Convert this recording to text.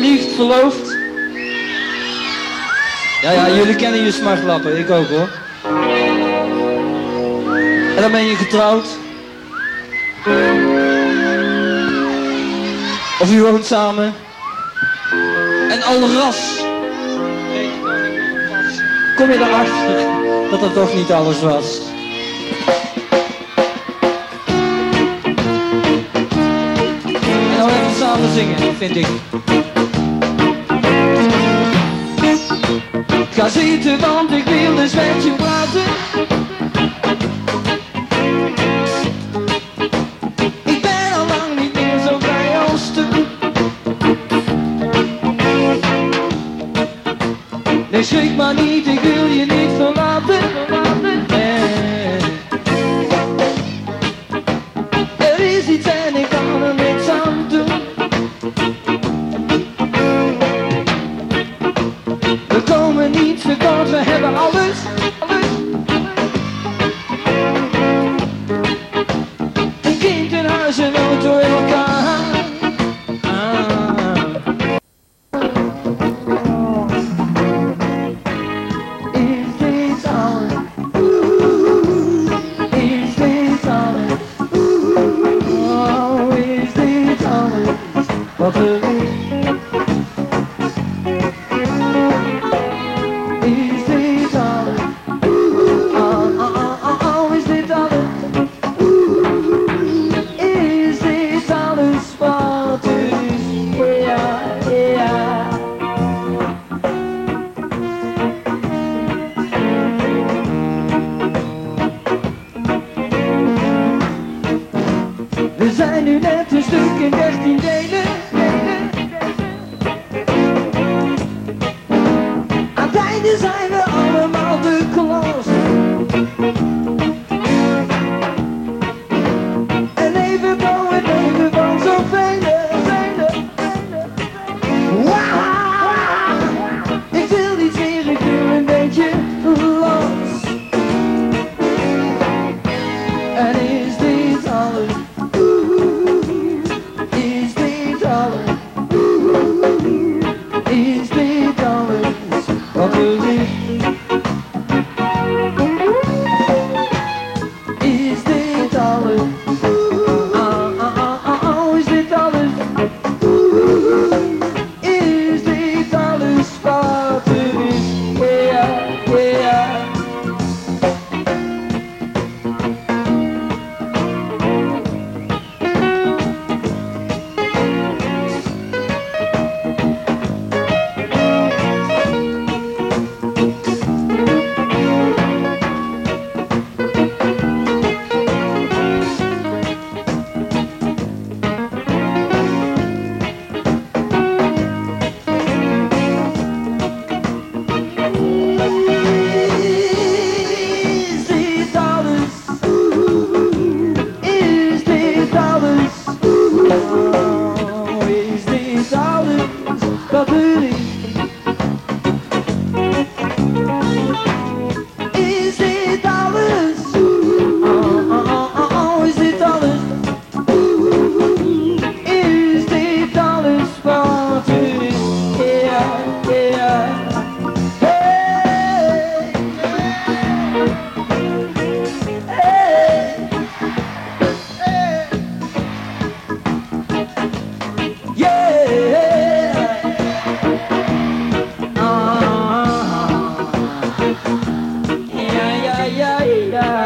verliefd, verloofd. Ja, ja, jullie kennen je smartlappen, ik ook hoor. En dan ben je getrouwd. Of u woont samen. En al ras. Kom je erachter dat dat toch niet alles was. En nou even samen zingen, vind ik. Ga zitten, want ik wil dus met je praten. Ik ben al lang niet meer zo blij als toen. Nee, schrik maar niet, ik is? Dit alles? Oeh, Oh, oh, oh, is dit alles? Is dit alles wat is? We zijn nu net een stuk in 13 delen. desire. me. yeah, yeah.